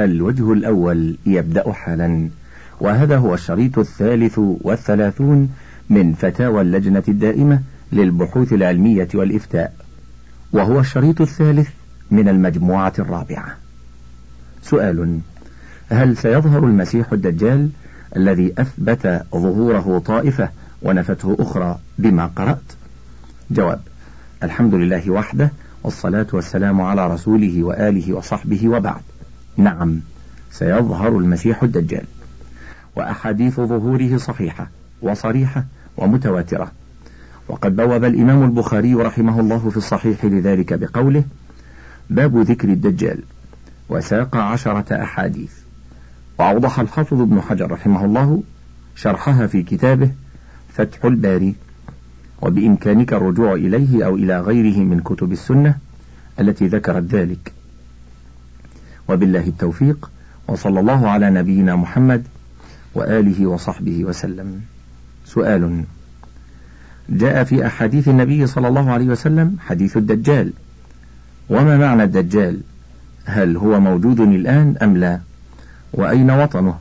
الوجه الأول يبدأ حالا. وهذا هو الشريط الثالث والثلاثون من فتاوى اللجنة الدائمة للبحوث العلمية والإفتاء. وهو الشريط الثالث من المجموعة الرابعة. سؤال هل سيظهر المسيح الدجال الذي أثبت ظهوره طائفة ونفته أخرى بما قرأت؟ جواب الحمد لله وحده والصلاة والسلام على رسوله وآله وصحبه وبعد. نعم سيظهر المسيح الدجال. وأحاديث ظهوره صحيحة وصريحة ومتواترة. وقد بوب الإمام البخاري رحمه الله في الصحيح لذلك بقوله باب ذكر الدجال وساق عشرة أحاديث وأوضح الحافظ ابن حجر رحمه الله شرحها في كتابه فتح الباري. وبإمكانك الرجوع إليه أو إلى غيره من كتب السنة التي ذكرت ذلك وبالله التوفيق وصلى الله على نبينا محمد وآله وصحبه وسلم. سؤال. جاء في أحاديث النبي صلى الله عليه وسلم حديث الدجال. وما معنى الدجال؟ هل هو موجود الآن أم لا؟ وأين وطنه؟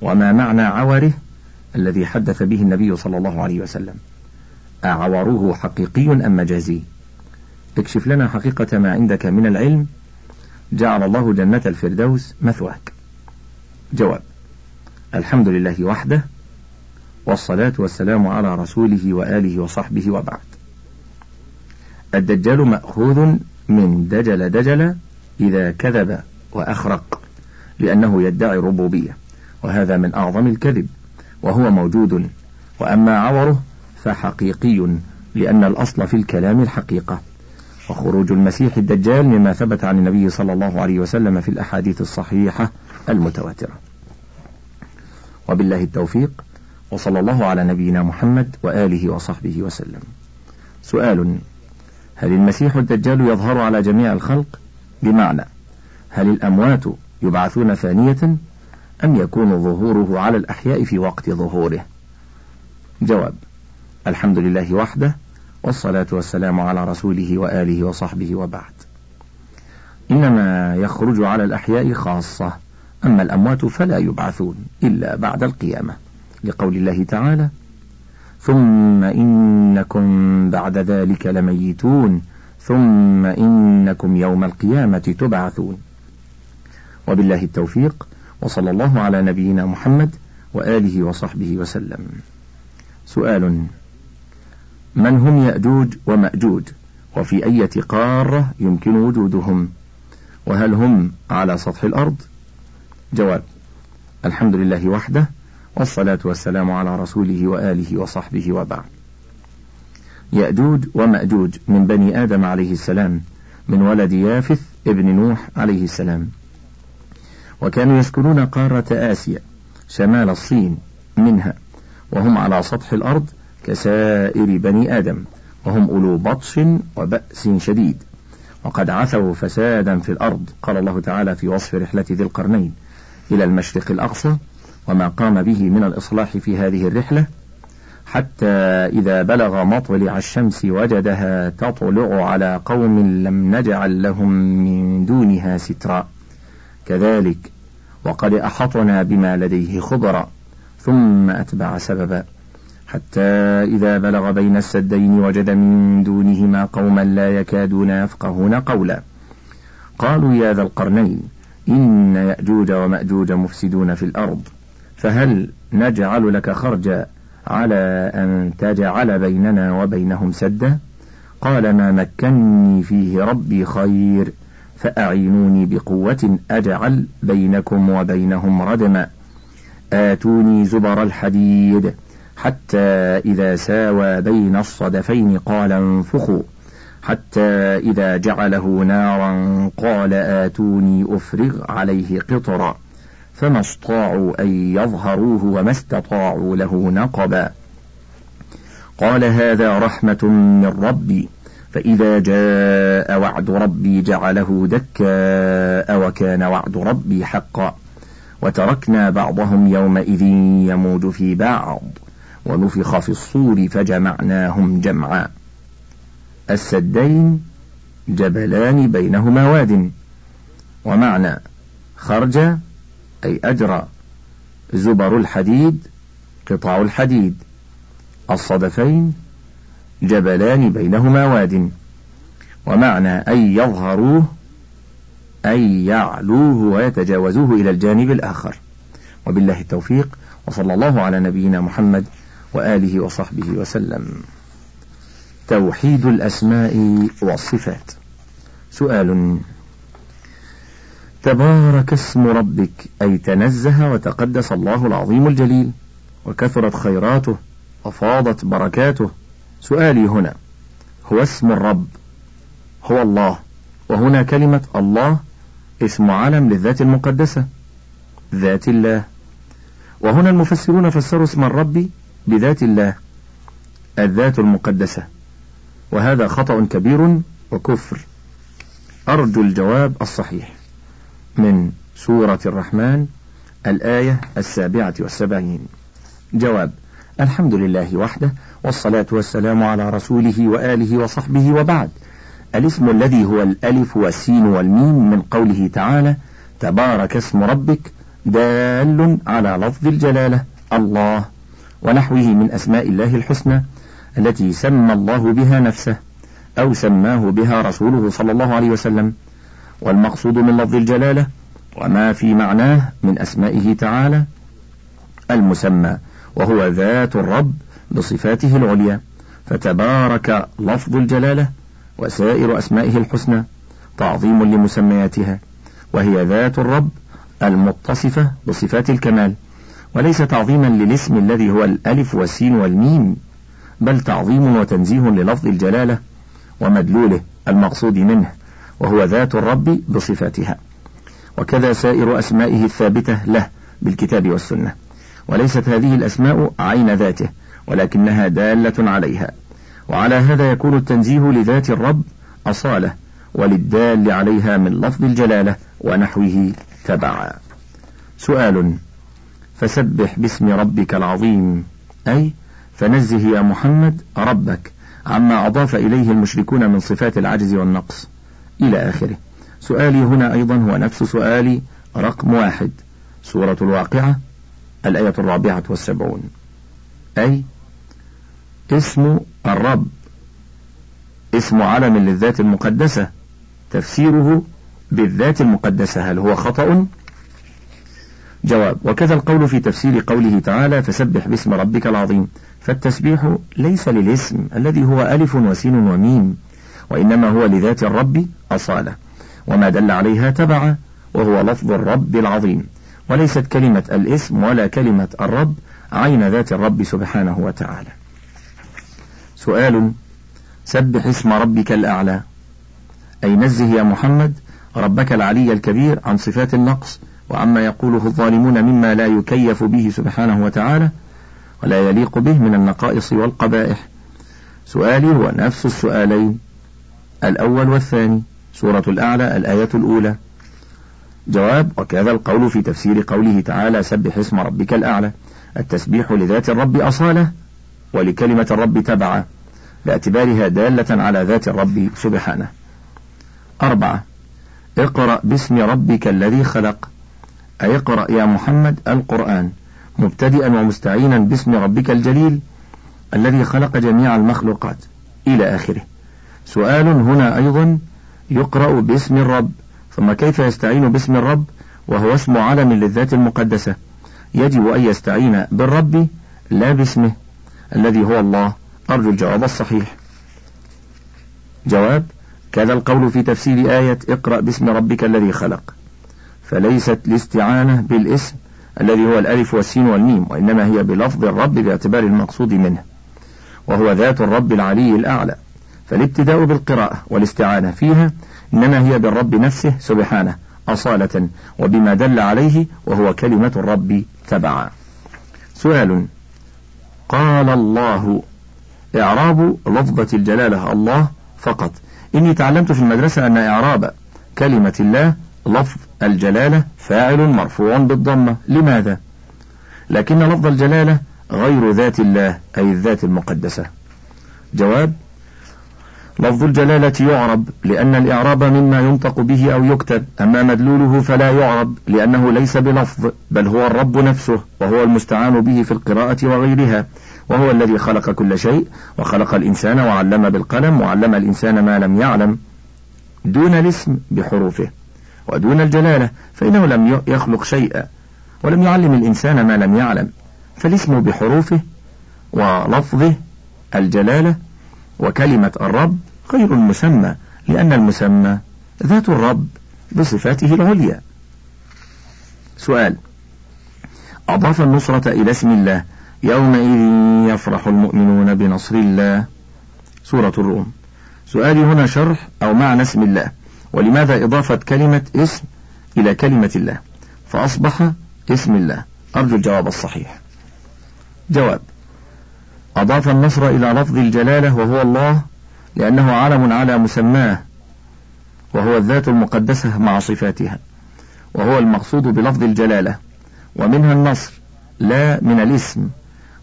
وما معنى عوره الذي حدث به النبي صلى الله عليه وسلم؟ أعوره حقيقي أم مجازي؟ اكشف لنا حقيقة ما عندك من العلم جعل الله جنة الفردوس مثواك. جواب الحمد لله وحده والصلاة والسلام على رسوله وآله وصحبه وبعد. الدجال مأخوذ من دجل دجل إذا كذب وأخرق لأنه يدعي الربوبية وهذا من أعظم الكذب وهو موجود وأما عوره فحقيقي لأن الأصل في الكلام الحقيقة. وخروج المسيح الدجال مما ثبت عن النبي صلى الله عليه وسلم في الأحاديث الصحيحة المتواترة. وبالله التوفيق وصلى الله على نبينا محمد وآله وصحبه وسلم. سؤال هل المسيح الدجال يظهر على جميع الخلق؟ بمعنى هل الأموات يبعثون ثانية أم يكون ظهوره على الأحياء في وقت ظهوره؟ جواب الحمد لله وحده والصلاة والسلام على رسوله وآله وصحبه وبعد. إنما يخرج على الأحياء خاصة أما الأموات فلا يبعثون إلا بعد القيامة لقول الله تعالى ثم إنكم بعد ذلك لميتون ثم إنكم يوم القيامة تبعثون. وبالله التوفيق وصلى الله على نبينا محمد وآله وصحبه وسلم. سؤال من هم يأجوج ومأجوج وفي أية قارة يمكن وجودهم؟ وهل هم على سطح الأرض؟ جواب الحمد لله وحده والصلاة والسلام على رسوله وآله وصحبه وبعد. يأجوج ومأجوج من بني آدم عليه السلام من ولد يافث ابن نوح عليه السلام. وكانوا يسكنون قارة آسيا شمال الصين منها وهم على سطح الأرض كسائر بني آدم وهم أولو بطش وبأس شديد. وقد عثوا فسادا في الأرض قال الله تعالى في وصف رحلة ذي القرنين إلى المشرق الأقصى وما قام به من الإصلاح في هذه الرحلة حتى إذا بلغ مطلع الشمس وجدها تطلع على قوم لم نجعل لهم من دونها سترا. كذلك وقد أحطنا بما لديه خبرا ثم أتبع سببا. حتى إذا بلغ بين السدين وجد من دونهما قوما لا يكادون يفقهون قولا. قالوا يا ذا القرنين إن يأجوج ومأجوج مفسدون في الأرض فهل نجعل لك خرجا على أن تجعل بيننا وبينهم سدا؟ قال ما مكني فيه ربي خير فأعينوني بقوة أجعل بينكم وبينهم ردما. آتوني زبر الحديد. حتى إذا ساوى بين الصدفين قال انفخوا. حتى إذا جعله نارا قال آتوني أفرغ عليه قطرا. فما استطاعوا أن يظهروه وما استطاعوا له نقبا. قال هذا رحمة من ربي. فإذا جاء وعد ربي جعله دكاء وكان وعد ربي حقا. وتركنا بعضهم يومئذ يموج في بعض. ونفخ في الصور فجمعناهم جمعا. السدين جبلان بينهما واد. ومعنى خرج أي أجرى. زبر الحديد قطع الحديد. الصدفين جبلان بينهما واد. ومعنى أي يظهروه أي يعلوه ويتجاوزوه إلى الجانب الآخر. وبالله التوفيق وصلى الله على نبينا محمد وآله وصحبه وسلم. توحيد الأسماء والصفات. سؤال. تبارك اسم ربك أي تنزه وتقدس الله العظيم الجليل وكثرت خيراته وفاضت بركاته. سؤالي هنا. هو اسم الرب؟ هو الله. وهنا كلمة الله اسم علم للذات المقدسة ذات الله. وهنا المفسرون فسروا اسم الرب بذات الله الذات المقدسة. وهذا خطأ كبير وكفر. أرجو الجواب الصحيح من سورة الرحمن الآية السابعة والسبعين. جواب الحمد لله وحده والصلاة والسلام على رسوله وآله وصحبه وبعد. الاسم الذي هو الألف والسين والميم من قوله تعالى تبارك اسم ربك دال على لفظ الجلالة الله. ونحوه من أسماء الله الحسنى التي سمى الله بها نفسه أو سماه بها رسوله صلى الله عليه وسلم والمقصود من لفظ الجلالة وما في معناه من أسمائه تعالى المسمى وهو ذات الرب بصفاته العليا فتبارك لفظ الجلالة وسائر أسمائه الحسنى تعظيم لمسمياتها وهي ذات الرب المتصفة بصفات الكمال. وليس تعظيما للاسم الذي هو الألف والسين والميم بل تعظيم وتنزيه للفظ الجلالة ومدلوله المقصود منه وهو ذات الرب بصفاتها. وكذا سائر أسمائه الثابتة له بالكتاب والسنة. وليست هذه الأسماء عين ذاته ولكنها دالة عليها. وعلى هذا يكون التنزيه لذات الرب أصالة وللدال عليها من لفظ الجلالة ونحوه تبعا. سؤال فسبح باسم ربك العظيم. أي فنزه يا محمد ربك عما أضاف إليه المشركون من صفات العجز والنقص. إلى آخره. سؤالي هنا أيضا هو نفس سؤالي رقم واحد. سورة الواقعة الآية الرابعة والسبعون. أي اسم الرب اسم علم للذات المقدسة. تفسيره بالذات المقدسة هل هو خطأ؟ جواب. وكذا القول في تفسير قوله تعالى فسبح باسم ربك العظيم فالتسبيح ليس للاسم الذي هو ألف وسين وميم وإنما هو لذات الرب أصالة وما دل عليها تبع وهو لفظ الرب العظيم. وليست كلمة الاسم ولا كلمة الرب عين ذات الرب سبحانه وتعالى. سؤال سبح اسم ربك الأعلى أي نزه يا محمد ربك العلي الكبير عن صفات النقص وعما يقوله الظالمون مما لا يكيف به سبحانه وتعالى ولا يليق به من النقائص والقبائح. سؤالي هو نفس السؤالين الأول والثاني سورة الأعلى الآية الأولى. جواب وكذا القول في تفسير قوله تعالى سبح اسم ربك الأعلى. التسبيح لذات الرب أصالة ولكلمة الرب تبعا باعتبارها دالة على ذات الرب سبحانه. أربعة اقرأ باسم ربك الذي خلق. أي اقرأ يا محمد القرآن مبتدئا ومستعينا باسم ربك الجليل الذي خلق جميع المخلوقات إلى آخره. سؤال هنا أيضا يقرأ باسم الرب ثم كيف يستعين باسم الرب؟ وهو اسم علم للذات المقدسة. يجب أن يستعين بالرب لا باسمه الذي هو الله. أرجو الجواب الصحيح. جواب كذا القول في تفسير آية اقرأ باسم ربك الذي خلق. فليست الاستعانة بالاسم الذي هو الألف والسين والميم وإنما هي بلفظ الرب باعتبار المقصود منه وهو ذات الرب العلي الأعلى. فالابتداء بالقراءة والاستعانة فيها إنما هي بالرب نفسه سبحانه أصالة وبما دل عليه وهو كلمة الرب تبعا. سؤال قال الله إعراب لفظة الجلالة الله فقط. إني تعلمت في المدرسة أن إعراب كلمة الله لفظ الجلالة فاعل مرفوع بالضمة. لماذا؟ لكن لفظ الجلالة غير ذات الله أي الذات المقدسة. جواب لفظ الجلالة يعرب لأن الإعراب مما ينطق به أو يكتب أما مدلوله فلا يعرب لأنه ليس بلفظ بل هو الرب نفسه وهو المستعان به في القراءة وغيرها وهو الذي خلق كل شيء وخلق الإنسان وعلم بالقلم وعلم الإنسان ما لم يعلم دون الاسم بحروفه. ودون الجلالة فإنه لم يخلق شيئا ولم يعلم الإنسان ما لم يعلم. فالاسم بحروفه ولفظه الجلالة وكلمة الرب غير المسمى لأن المسمى ذات الرب بصفاته العليا. سؤال أضاف النصرة إلى اسم الله يومئذ يفرح المؤمنون بنصر الله. سورة الروم. سؤالي هنا شرح أو معنى اسم الله. ولماذا إضافة كلمة اسم إلى كلمة الله؟ فأصبح اسم الله. أرجو الجواب الصحيح. جواب. أضاف النصر إلى لفظ الجلالة وهو الله لأنه علم على مسماه وهو الذات المقدسة مع صفاتها وهو المقصود بلفظ الجلالة. ومنها النصر لا من الاسم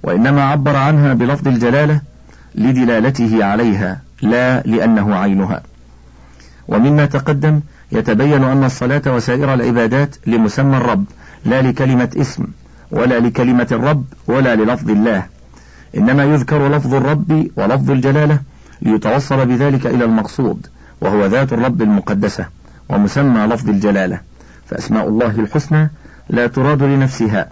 وإنما عبر عنها بلفظ الجلالة لدلالته عليها لا لأنه عينها. ومما تقدم يتبين أن الصلاة وسائر العبادات لمسمى الرب لا لكلمة اسم ولا لكلمة الرب ولا للفظ الله. إنما يذكر لفظ الرب ولفظ الجلالة ليتوصل بذلك إلى المقصود وهو ذات الرب المقدسة ومسمى لفظ الجلالة. فأسماء الله الحسنى لا تراد لنفسها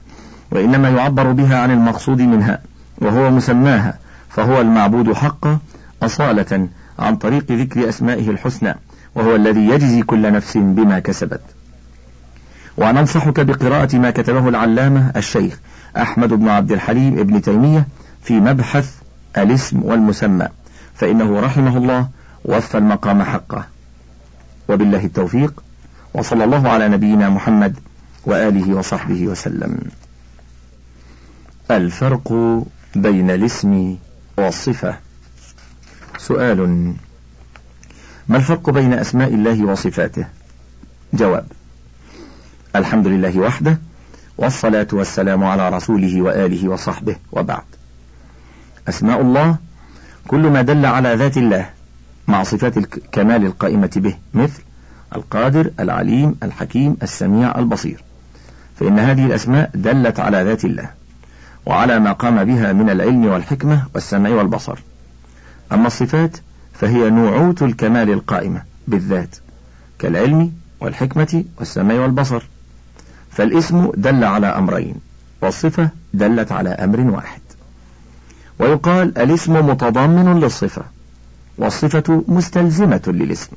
وإنما يعبر بها عن المقصود منها وهو مسماها فهو المعبود حقا أصالة عن طريق ذكر أسمائه الحسنى. وهو الذي يجزي كل نفس بما كسبت. وننصحك بقراءة ما كتبه العلامة الشيخ أحمد بن عبد الحليم ابن تيمية في مبحث الاسم والمسمى فإنه رحمه الله وفى المقام حقه. وبالله التوفيق وصلى الله على نبينا محمد وآله وصحبه وسلم. الفرق بين الاسم والصفة. سؤال. ما الفرق بين أسماء الله وصفاته؟ جواب الحمد لله وحده والصلاة والسلام على رسوله وآله وصحبه وبعد. أسماء الله كل ما دل على ذات الله مع صفات الكمال القائمة به مثل القادر العليم الحكيم السميع البصير. فإن هذه الأسماء دلت على ذات الله وعلى ما قام بها من العلم والحكمة والسمع والبصر. أما الصفات فهي نوعوت الكمال القائمة بالذات كالعلم والحكمة والسمع والبصر. فالاسم دل على أمرين والصفة دلت على أمر واحد. ويقال الاسم متضمن للصفة والصفة مستلزمة للاسم.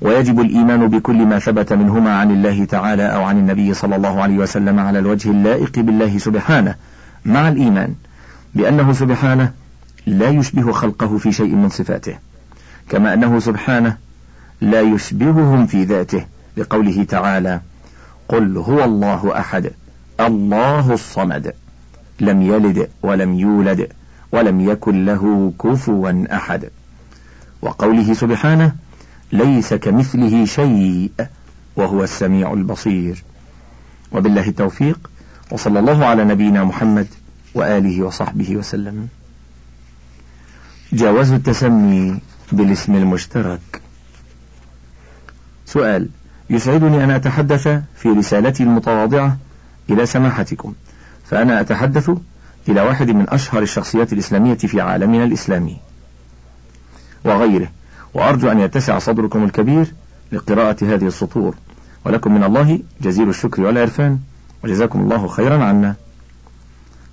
ويجب الإيمان بكل ما ثبت منهما عن الله تعالى أو عن النبي صلى الله عليه وسلم على الوجه اللائق بالله سبحانه مع الإيمان بأنه سبحانه لا يشبه خلقه في شيء من صفاته كما أنه سبحانه لا يشبههم في ذاته لقوله تعالى قل هو الله أحد الله الصمد لم يلد ولم يولد ولم يكن له كفوا أحد وقوله سبحانه ليس كمثله شيء وهو السميع البصير وبالله التوفيق وصلى الله على نبينا محمد وآله وصحبه وسلم. جواز التسمي بالاسم المشترك. سؤال يسعدني أن أتحدث في رسالتي المتواضعة إلى سماحتكم فأنا أتحدث إلى واحد من أشهر الشخصيات الإسلامية في عالمنا الإسلامي وغيره وأرجو أن يتسع صدركم الكبير لقراءة هذه السطور. ولكم من الله جزيل الشكر والعرفان وجزاكم الله خيرا عنا.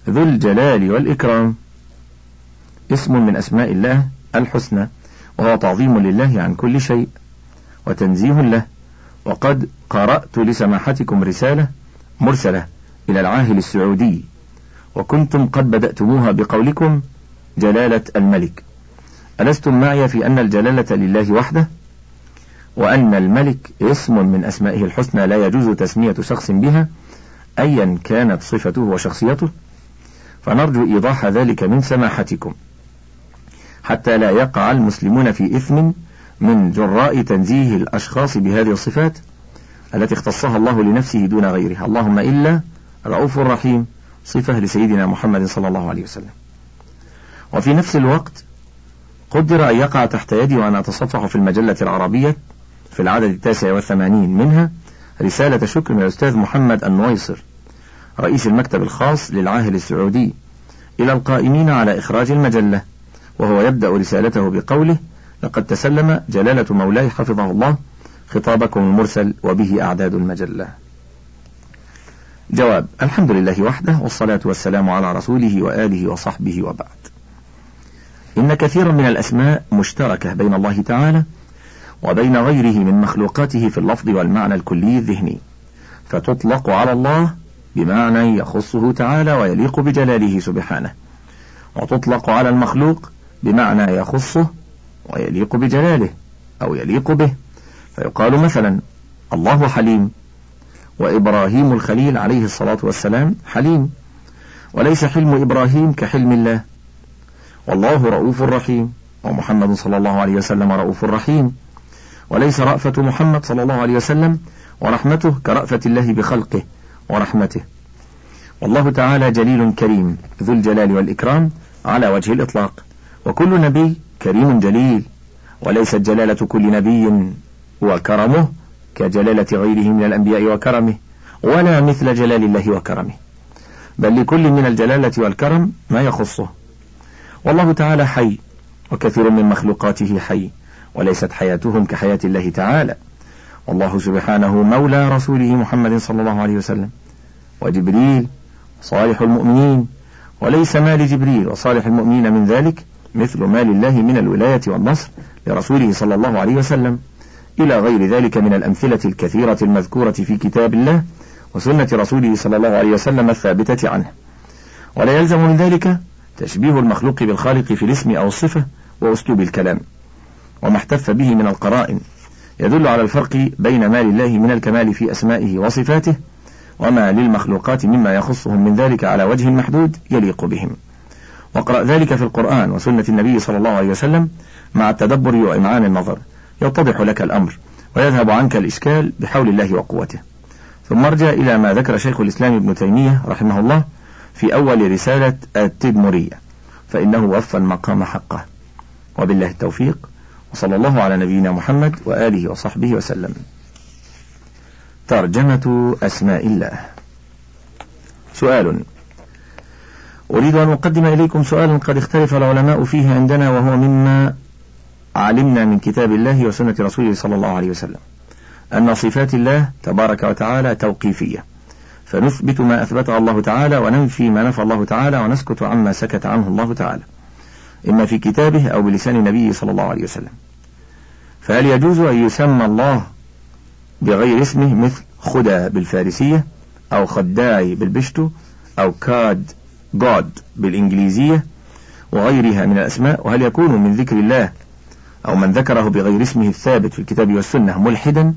ذو الجلال والإكرام. اسم من أسماء الله الحسنى وهو تعظيم لله عن كل شيء وتنزيه له وقد قرأت لسماحتكم رسالة مرسلة إلى العاهل السعودي وكنتم قد بدأتموها بقولكم جلالة الملك. ألستم معي في أن الجلالة لله وحده؟ وأن الملك اسم من أسمائه الحسنى لا يجوز تسمية شخص بها أيا كانت صفته وشخصيته؟ فنرجو إيضاح ذلك من سماحتكم. حتى لا يقع المسلمون في إثم من جراء تنزيه الأشخاص بهذه الصفات التي اختصها الله لنفسه دون غيرها. اللهم إلا رؤوف رحيم صفة لسيدنا محمد صلى الله عليه وسلم. وفي نفس الوقت قدر أن يقع تحت يدي وأنا أتصفح في المجلة العربية في العدد التاسع والثمانين منها رسالة شكر من الأستاذ محمد النويصر رئيس المكتب الخاص للعاهل السعودي. إلى القائمين على إخراج المجلة. وهو يبدأ رسالته بقوله لقد تسلم جلالة مولاي حفظه الله خطابكم المرسل وبه أعداد المجلة. جواب الحمد لله وحده والصلاة والسلام على رسوله وآله وصحبه وبعد. إن كثيرا من الأسماء مشتركة بين الله تعالى وبين غيره من مخلوقاته في اللفظ والمعنى الكلي الذهني فتطلق على الله بمعنى يخصه تعالى ويليق بجلاله سبحانه وتطلق على المخلوق بمعنى يخصه ويليق بجلاله أو يليق به. فيقال مثلا الله حليم وإبراهيم الخليل عليه الصلاة والسلام حليم وليس حلم إبراهيم كحلم الله. والله رؤوف رحيم ومحمد صلى الله عليه وسلم رؤوف رحيم وليس رأفة محمد صلى الله عليه وسلم ورحمته كرأفة الله بخلقه ورحمته. والله تعالى جليل كريم ذو الجلال والإكرام على وجه الإطلاق. وكل نبي كريم جليل وليست جلالة كل نبي وكرمه كجلالة غيره من الأنبياء وكرمه ولا مثل جلال الله وكرمه. بل لكل من الجلالة والكرم ما يخصه. والله تعالى حي وكثير من مخلوقاته حي وليست حياتهم كحياة الله تعالى. والله سبحانه مولى رسوله محمد صلى الله عليه وسلم وجبريل صالح المؤمنين وليس ما لجبريل وصالح المؤمنين من ذلك مثل ما لله من الولاية والنصر لرسوله صلى الله عليه وسلم إلى غير ذلك من الأمثلة الكثيرة المذكورة في كتاب الله وسنة رسوله صلى الله عليه وسلم الثابتة عنه. ولا يلزم من ذلك تشبيه المخلوق بالخالق في الاسم أو الصفة وأسلوب الكلام وما احتف به من القرائن. يدل على الفرق بين ما لله من الكمال في أسمائه وصفاته وما للمخلوقات مما يخصهم من ذلك على وجه محدود يليق بهم. واقرأ ذلك في القرآن وسنة النبي صلى الله عليه وسلم مع التدبر وإمعان النظر. يتضح لك الأمر ويذهب عنك الإشكال بحول الله وقوته. ثم ارجع إلى ما ذكر شيخ الإسلام ابن تيمية رحمه الله في أول رسالة التدمرية فإنه وفى المقام حقه. وبالله التوفيق. وصلى الله على نبينا محمد وآله وصحبه وسلم. ترجمة أسماء الله. سؤال. أريد أن أقدم إليكم سؤالا قد اختلف العلماء فيه عندنا وهو مما علمنا من كتاب الله وسنة رسوله صلى الله عليه وسلم. أن صفات الله تبارك وتعالى توقيفية. فنثبت ما أثبته الله تعالى وننفي ما نفى الله تعالى ونسكت عما سكت عنه الله تعالى. إما في كتابه أو بلسان النبي صلى الله عليه وسلم. فهل يجوز أن يسمى الله بغير اسمه مثل خدا بالفارسية أو خداعي بالبشتو أو كاد جود بالإنجليزية وغيرها من الأسماء وهل يكون من ذكر الله أو من ذكره بغير اسمه الثابت في الكتاب والسنة ملحدا؟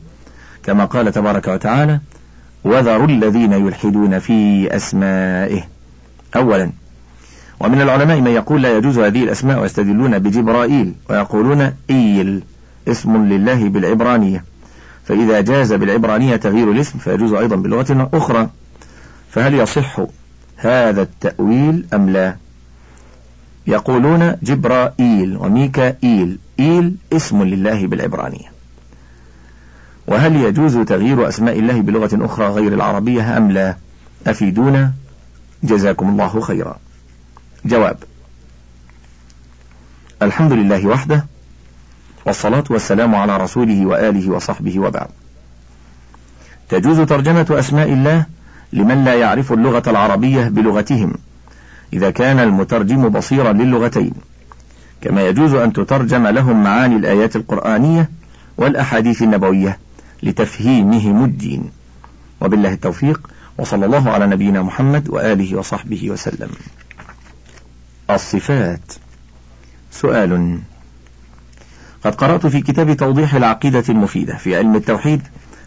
كما قال تبارك وتعالى وذروا الذين يلحدون في أسمائه أولا ومن العلماء من يقول لا يجوز هذه الأسماء ويستدلون بجبرائيل ويقولون إيل اسم لله بالعبرانية. فإذا جاز بالعبرانية تغيير الاسم فيجوز أيضا بلغة أخرى. فهل يصح هذا التأويل أم لا؟ يقولون جبرائيل وميكائيل إيل اسم لله بالعبرانية. وهل يجوز تغيير أسماء الله بلغة أخرى غير العربية أم لا؟ أفيدونا؟ جزاكم الله خيرا. جواب الحمد لله وحده والصلاة والسلام على رسوله وآله وصحبه وبعد. تجوز ترجمة أسماء الله لمن لا يعرف اللغة العربية بلغتهم إذا كان المترجم بصيرا للغتين. كما يجوز أن تترجم لهم معاني الآيات القرآنية والأحاديث النبوية لتفهيمهم الدين. وبالله التوفيق وصلى الله على نبينا محمد وآله وصحبه وسلم. الصفات. سؤال. قد قرأت في كتاب توضيح العقيدة المفيدة في علم التوحيد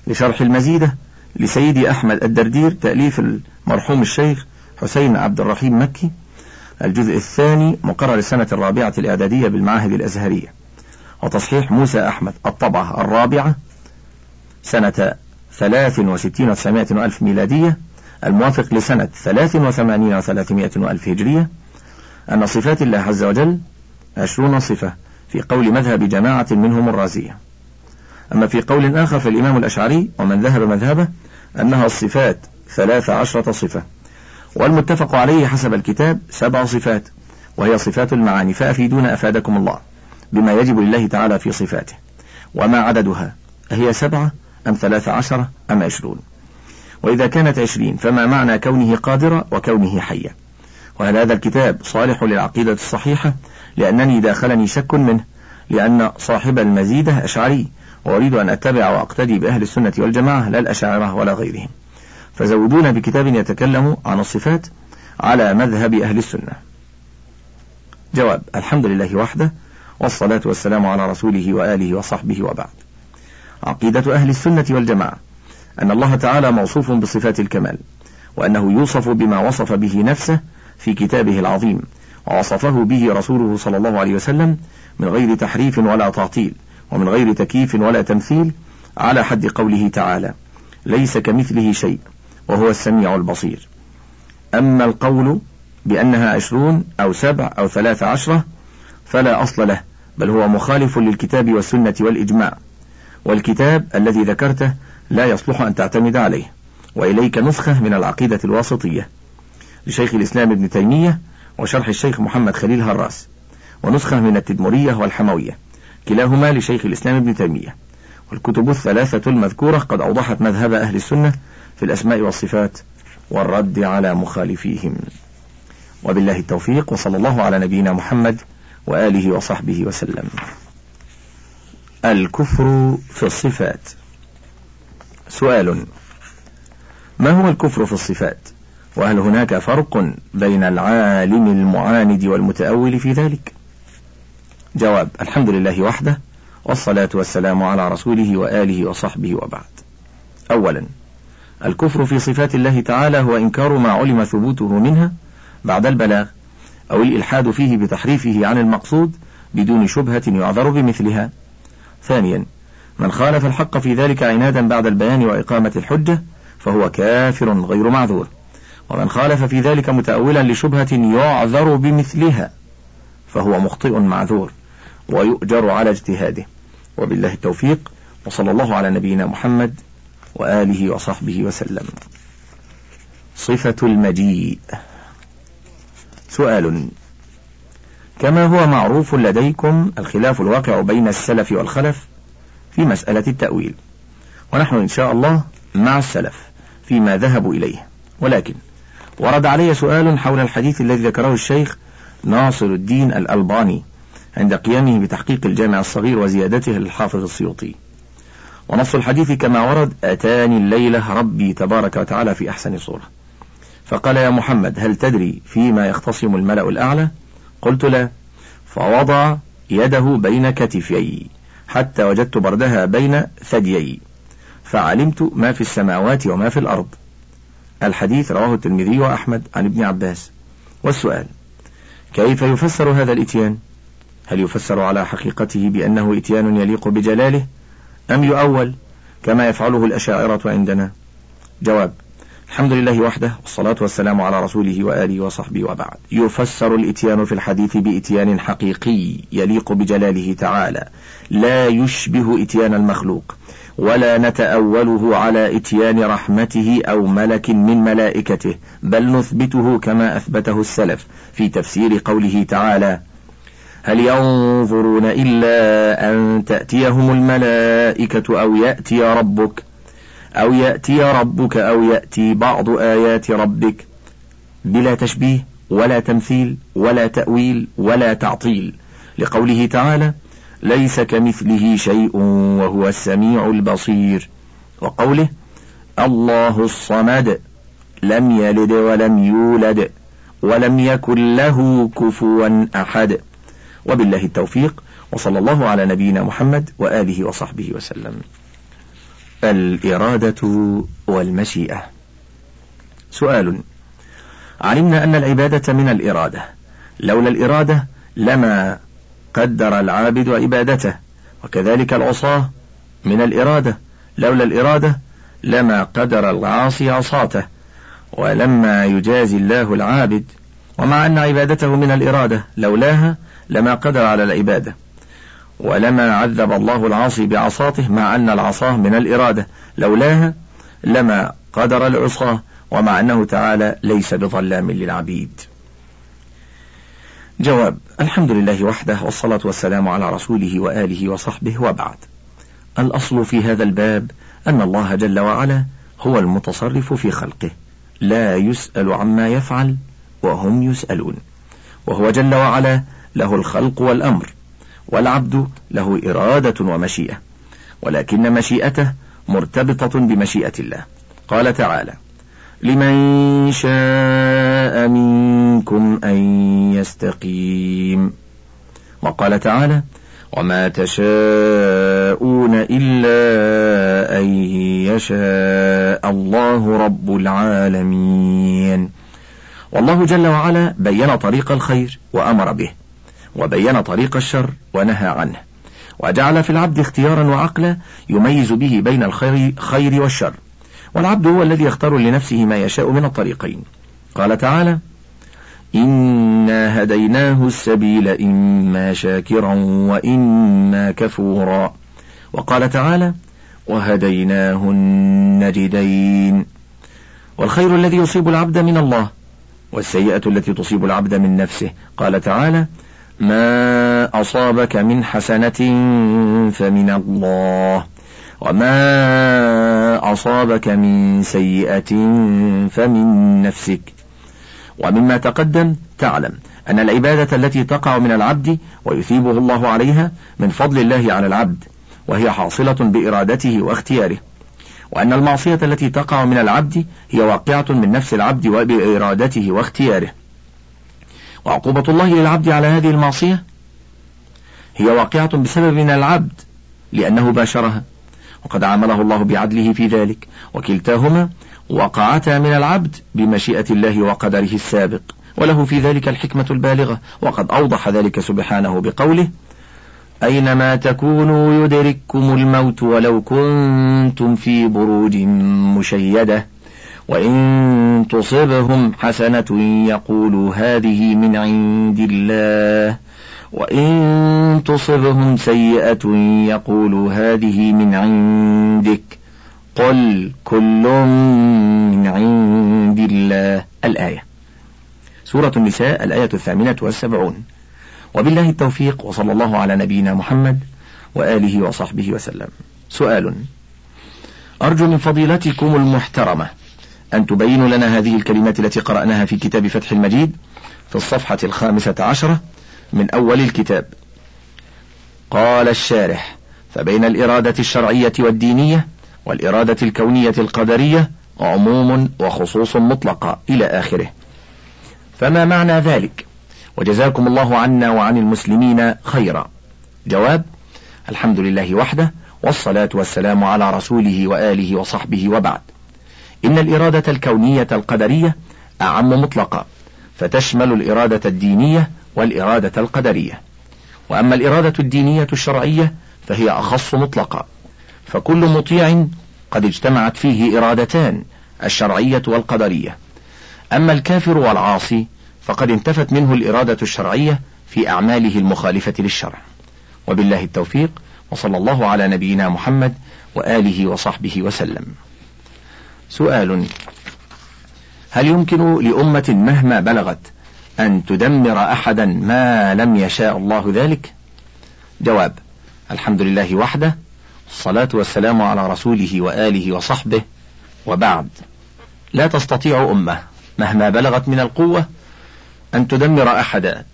لشرح المزيدة لسيدي أحمد الدردير تأليف المرحوم الشيخ حسين عبد الرحيم مكي الجزء الثاني مقرر السنة الرابعة الإعدادية بالمعاهد الأزهرية. وتصحيح موسى أحمد الطبعة الرابعة سنة ثلاث وستين وتسعمائة وألف ميلادية الموافق لسنة ثلاث وثمانين وثلاثمائة وألف هجرية. أن صفات الله عز وجل عشرون صفة في قول مذهب جماعة منهم الرازية. أما في قول آخر فالإمام الأشعري ومن ذهب مذهبه أنها الصفات ثلاث عشرة صفة والمتفق عليه حسب الكتاب سبع صفات وهي صفات المعاني فأفيدونا أفادكم الله بما يجب لله تعالى في صفاته وما عددها هي سبعة أم ثلاث عشرة أم عشرون؟ وإذا كانت عشرين فما معنى كونه قادرة وكونه حيا وهل هذا الكتاب صالح للعقيدة الصحيحة؟ لأنني داخلني شك منه لأن صاحب المزيدة أشعري وأريد أن أتبع وأقتدي بأهل السنة والجماعة لا الأشاعرة ولا غيرهم. فزودونا بكتاب يتكلم عن الصفات على مذهب أهل السنة. جواب الحمد لله وحده والصلاة والسلام على رسوله وآله وصحبه وبعد. عقيدة أهل السنة والجماعة أن الله تعالى موصوف بصفات الكمال وأنه يوصف بما وصف به نفسه في كتابه العظيم ووصفه به رسوله صلى الله عليه وسلم من غير تحريف ولا تعطيل. ومن غير تكييف ولا تمثيل على حد قوله تعالى ليس كمثله شيء وهو السميع البصير. أما القول بأنها عشرون أو سبع أو ثلاث عشرة فلا أصل له بل هو مخالف للكتاب والسنة والإجماع. والكتاب الذي ذكرته لا يصلح أن تعتمد عليه وإليك نسخة من العقيدة الواسطية. لشيخ الإسلام ابن تيمية وشرح الشيخ محمد خليل هراس ونسخة من التدمرية والحموية. كلاهما لشيخ الإسلام ابن تيمية. والكتب الثلاثة المذكورة قد أوضحت مذهب أهل السنة في الأسماء والصفات والرد على مخالفيهم. وبالله التوفيق وصلى الله على نبينا محمد وآله وصحبه وسلم. الكفر في الصفات. سؤال ما هو الكفر في الصفات؟ وهل هناك فرق بين العالم المعاند والمتأول في ذلك؟ جواب الحمد لله وحده والصلاة والسلام على رسوله وآله وصحبه وبعد. أولا الكفر في صفات الله تعالى هو إنكار ما علم ثبوته منها بعد البلاغ أو الإلحاد فيه بتحريفه عن المقصود بدون شبهة يعذر بمثلها. ثانيا من خالف الحق في ذلك عنادا بعد البيان وإقامة الحجة فهو كافر غير معذور. ومن خالف في ذلك متأولا لشبهة يعذر بمثلها فهو مخطئ معذور. ويؤجر على اجتهاده. وبالله التوفيق وصلى الله على نبينا محمد وآله وصحبه وسلم. صفة المجيء. سؤال كما هو معروف لديكم الخلاف الواقع بين السلف والخلف في مسألة التأويل. ونحن إن شاء الله مع السلف فيما ذهبوا إليه. ولكن ورد علي سؤال حول الحديث الذي ذكره الشيخ ناصر الدين الألباني. عند قيامه بتحقيق الجامع الصغير وزيادته للحافظ السيوطي. ونص الحديث كما ورد أتاني الليلة ربي تبارك وتعالى في أحسن صورة. فقال يا محمد هل تدري فيما يختصم الملأ الأعلى؟ قلت لا. فوضع يده بين كتفي حتى وجدت بردها بين ثديي. فعلمت ما في السماوات وما في الأرض. الحديث رواه الترمذي وأحمد عن ابن عباس. والسؤال كيف يفسر هذا الإتيان؟ هل يفسر على حقيقته بأنه إتيان يليق بجلاله؟ أم يؤول كما يفعله الأشاعرة عندنا؟ جواب الحمد لله وحده والصلاة والسلام على رسوله وآله وصحبه وبعد. يفسر الإتيان في الحديث بإتيان حقيقي يليق بجلاله تعالى. لا يشبه إتيان المخلوق ولا نتأوله على إتيان رحمته أو ملك من ملائكته بل نثبته كما أثبته السلف في تفسير قوله تعالى هل ينظرون إلا أن تأتيهم الملائكة أو يأتي ربك؟ أو يأتي ربك أو يأتي بعض آيات ربك؟ بلا تشبيه ولا تمثيل ولا تأويل ولا تعطيل. لقوله تعالى ليس كمثله شيء وهو السميع البصير. وقوله الله الصمد لم يلد ولم يولد ولم يكن له كفوا أحد. وبالله التوفيق وصلى الله على نبينا محمد وآله وصحبه وسلم. الإرادة والمشيئة. سؤال علمنا أن العبادة من الإرادة. لولا الإرادة لما قدر العابد عبادته وكذلك العصاة من الإرادة. لولا الإرادة لما قدر العاصي عصاته ولما يجازي الله العابد. ومع أن عبادته من الإرادة لولاها لما قدر على العبادة. ولما عذب الله العاصي بعصاته مع أن العصاه من الإرادة. لولاها لما قدر العصاة ومع أنه تعالى ليس بظلام للعبيد. جواب الحمد لله وحده والصلاة والسلام على رسوله وآله وصحبه وبعد. الأصل في هذا الباب أن الله جل وعلا هو المتصرف في خلقه. لا يسأل عما يفعل وهم يسألون. وهو جل وعلا له الخلق والأمر والعبد له إرادة ومشيئة ولكن مشيئته مرتبطة بمشيئة الله. قال تعالى لمن شاء منكم أن يستقيم وقال تعالى وما تشاءون إلا أن يشاء الله رب العالمين والله جل وعلا بين طريق الخير وأمر به. وبين طريق الشر ونهى عنه. وجعل في العبد اختيارا وعقلا يميز به بين الخير والشر. والعبد هو الذي يختار لنفسه ما يشاء من الطريقين. قال تعالى إنا هديناه السبيل إما شاكرا وإما كفورا. وقال تعالى وهديناه النجدين والخير الذي يصيب العبد من الله والسيئة التي تصيب العبد من نفسه. قال تعالى ما أصابك من حسنة فمن الله وما أصابك من سيئة فمن نفسك ومما تقدم تعلم أن العبادة التي تقع من العبد ويثيبه الله عليها من فضل الله على العبد وهي حاصلة بإرادته واختياره وأن المعصية التي تقع من العبد هي واقعة من نفس العبد وبإرادته واختياره وعقوبة الله للعبد على هذه المعصية هي واقعة بسبب من العبد لأنه باشرها وقد عامله الله بعدله في ذلك وكلتاهما وقعتا من العبد بمشيئة الله وقدره السابق وله في ذلك الحكمة البالغة وقد أوضح ذلك سبحانه بقوله أينما تكونوا يدرككم الموت ولو كنتم في بروج مشيدة. وإن تصبهم حسنة يقولوا هذه من عند الله. وإن تصبهم سيئة يقولوا هذه من عندك. قل كل من عند الله. الآية. سورة النساء الآية الثامنة والسبعون. وبالله التوفيق وصلى الله على نبينا محمد وآله وصحبه وسلم. سؤال. أرجو من فضيلتكم المحترمة. أن تبينوا لنا هذه الكلمات التي قرأناها في كتاب فتح المجيد في الصفحة الخامسة عشرة من أول الكتاب. قال الشارح فبين الإرادة الشرعية والدينية والإرادة الكونية القدرية عموم وخصوص مطلقة إلى آخره. فما معنى ذلك؟ وجزاكم الله عنا وعن المسلمين خيرا. جواب الحمد لله وحده والصلاة والسلام على رسوله وآله وصحبه وبعد. إن الإرادة الكونية القدرية أعم مطلقا فتشمل الإرادة الدينية والإرادة القدرية. وأما الإرادة الدينية الشرعية فهي أخص مطلقا فكل مطيع قد اجتمعت فيه إرادتان الشرعية والقدرية. أما الكافر والعاصي فقد انتفت منه الإرادة الشرعية في أعماله المخالفة للشرع. وبالله التوفيق وصلى الله على نبينا محمد وآله وصحبه وسلم. سؤال. هل يمكن لأمة مهما بلغت أن تدمر أحدا ما لم يشاء الله ذلك؟ جواب الحمد لله وحده الصلاة والسلام على رسوله وآله وصحبه وبعد. لا تستطيع أمة مهما بلغت من القوة أن تدمر أحدا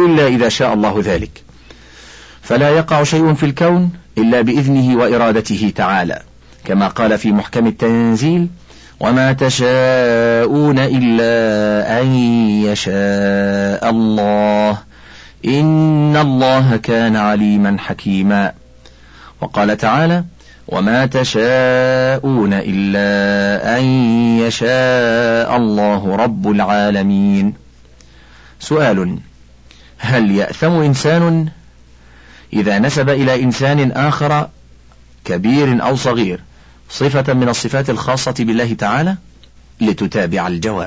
إلا إذا شاء الله ذلك. فلا يقع شيء في الكون إلا بإذنه وإرادته تعالى. كما قال في محكم التنزيل وما تشاءون إلا أن يشاء الله. إن الله كان عليما حكيما. وقال تعالى وما تشاءون إلا أن يشاء الله رب العالمين. سؤال هل يأثم إنسان إذا نسب إلى إنسان آخر كبير أو صغير؟ صفة من الصفات الخاصة بالله تعالى لتتابع الجواب.